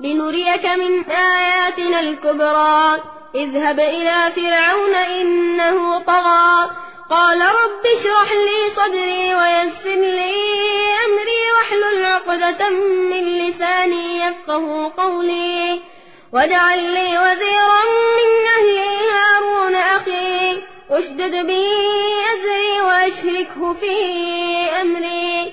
لنريك من آياتنا الكبرى. اذهب إلى فرعون إنه طغى. قال رب اشرح لي صدري ويسر لي أمري واحلل عقدة من لساني يفقه قولي. واجعل لي وزيرا من أهلي هارون أخي. أشدد بي أزري وأشركه في أمري.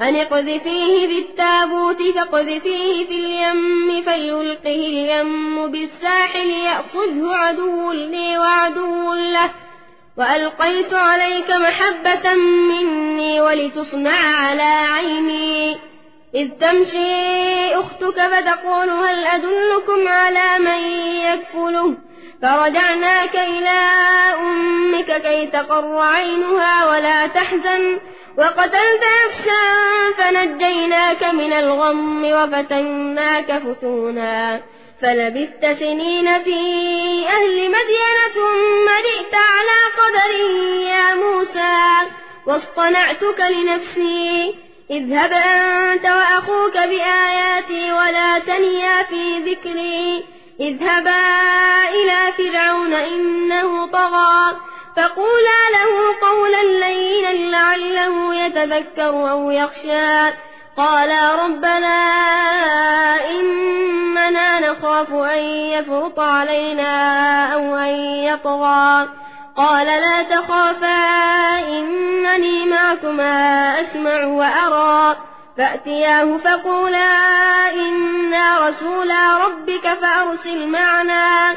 أن اقذفيه بالتابوت فاقذفيه في اليم فليلقه اليم بالساحل يأخذه عدو لي وعدو له. وألقيت عليك محبة مني ولتصنع على عيني. إذ تمشي أختك فتقول هل أدلكم على من يكفله؟ فرجعناك إلى أمك كي تقر عينها ولا تحزن. وقتلت نفسا فنجيناك من الغم وفتناك فتونا فلبثت سنين في أهل مدينة ثم جئت على قدر يا موسى واصطنعتك لنفسي اذهب أنت وأخوك بآياتي ولا تنيا في ذكري اذهبا إلى فرعون إنه طغى فقولا له قولا لينا لعله يتذكر أو يخشى. قالا ربنا إننا نخاف أن يفرط علينا أو أن يطغى. قال لا تخافا إنني معكما أسمع وأرى. فأتياه فقولا إنا رسولا ربك فأرسل معنا.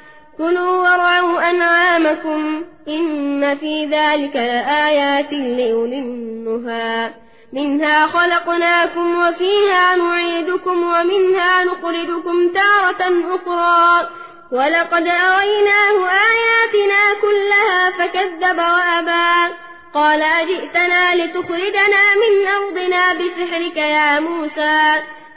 كلوا وارعوا أنعامكم إن في ذلك لآيات لأولي النهى منها خلقناكم وفيها نعيدكم ومنها نخرجكم تارة أخرى ولقد أريناه آياتنا كلها فكذب وأبى قال أجئتنا لتخرجنا من أرضنا بسحرك يا موسى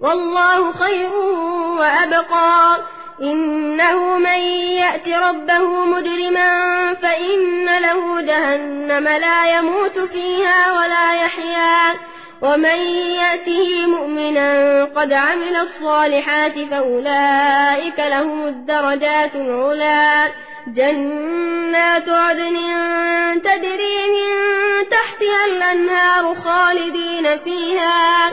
والله خير وأبقى. إنه من يأت ربه مجرما فإن له جهنم لا يموت فيها ولا يحيا. ومن يأته مؤمنا قد عمل الصالحات فأولئك لهم الدرجات العلا. جنات عدن تدري من تحتها الأنهار خالدين فيها.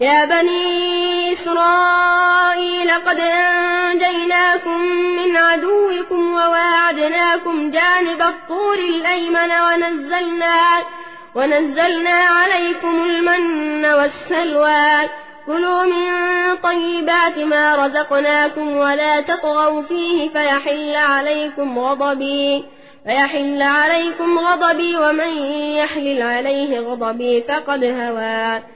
يا بني إسرائيل قد أنجيناكم من عدوكم وواعدناكم جانب الطور الأيمن ونزلنا, ونزلنا عليكم المن والسلوى. كلوا من طيبات ما رزقناكم ولا تطغوا فيه فيحل عليكم غضبي فيحل عليكم غضبي ومن يحلل عليه غضبي فقد هوى.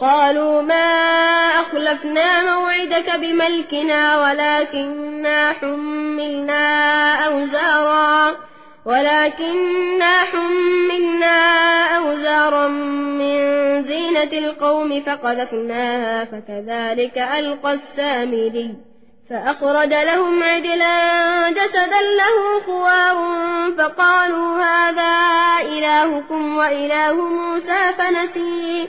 قالوا ما أخلفنا موعدك بملكنا ولكننا حملنا أوزارا ولكننا حملنا أوزارا من زينة القوم فقذفناها فكذلك ألقى السامري. فأخرج لهم عدلا جسدا له خوار فقالوا هذا إلهكم وإله موسى فنسي.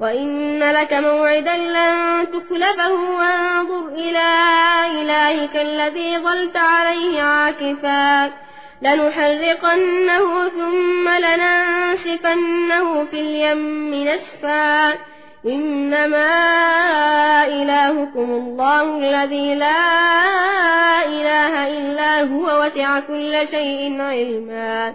وإن لك موعدا لن تخلفه وانظر إلى إلهك الذي ظلت عليه عاكفا لنحرقنه ثم لننسفنه في اليم نسفا إنما إلهكم الله الذي لا إله إلا هو وسع كل شيء علما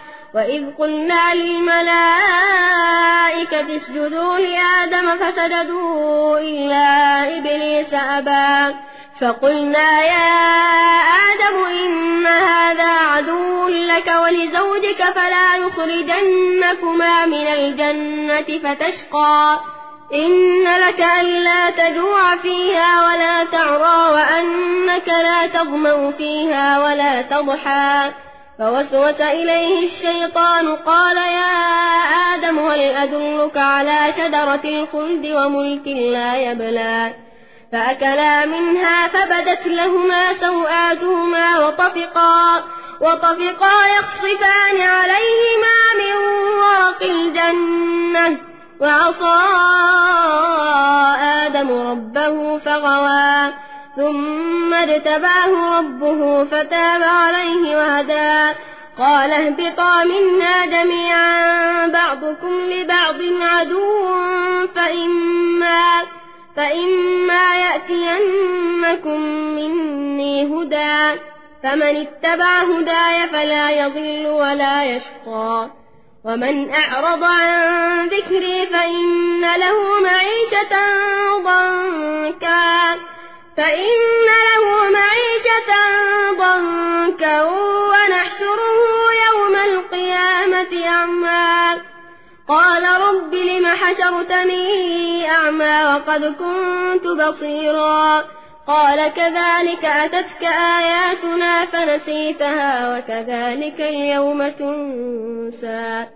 وإذ قلنا للملائكة اسجدوا لآدم فسجدوا إلا إبليس أبا فقلنا يا آدم إن هذا عدو لك ولزوجك فلا يخرجنكما من الجنة فتشقى إن لك ألا تجوع فيها ولا تعرى وأنك لا تظمأ فيها ولا تضحى فوسوس إليه الشيطان قال يا آدم هل أدلك على شجرة الخلد وملك لا يبلى؟ فأكلا منها فبدت لهما سوآتهما وطفقا وطفقا يخصفان عليهما من ورق الجنة. وعصى آدم ربه فغوى. ثم اجتباه ربه فتاب عليه وهدى. قال اهبطا منا جميعا بعضكم لبعض عدو فإما فإما يأتينكم مني هدى. فمن اتبع هداي فلا يضل ولا يشقى. ومن أعرض عن ذكري فإن له معيشة ضنكا. فإن له معيشة ضنكا ونحشره يوم القيامة أعمى. قال رب لم حشرتني أعمى وقد كنت بصيرا. قال كذلك أتتك آياتنا فنسيتها وكذلك اليوم تنسى.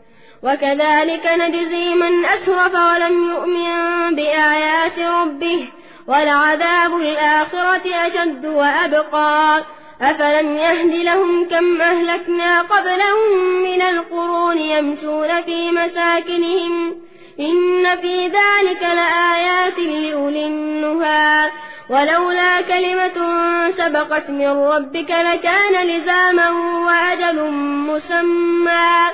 وكذلك نجزي من أسرف ولم يؤمن بآيات ربه ولعذاب الآخرة أشد وأبقى. أفلم يهد لهم كم أهلكنا قبلهم من القرون يمشون في مساكنهم. إن في ذلك لآيات لأولي النهى. ولولا كلمة سبقت من ربك لكان لزاما وأجل مسمى.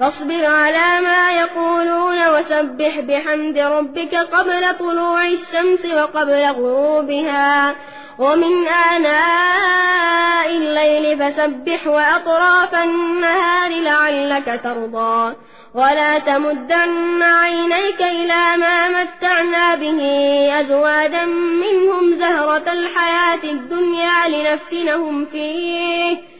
فاصبر على ما يقولون وسبح بحمد ربك قبل طلوع الشمس وقبل غروبها. ومن آناء الليل فسبح وأطراف النهار لعلك ترضى. ولا تمدن عينيك إلى ما متعنا به أزواجا منهم زهرة الحياة الدنيا لنفتنهم فيه.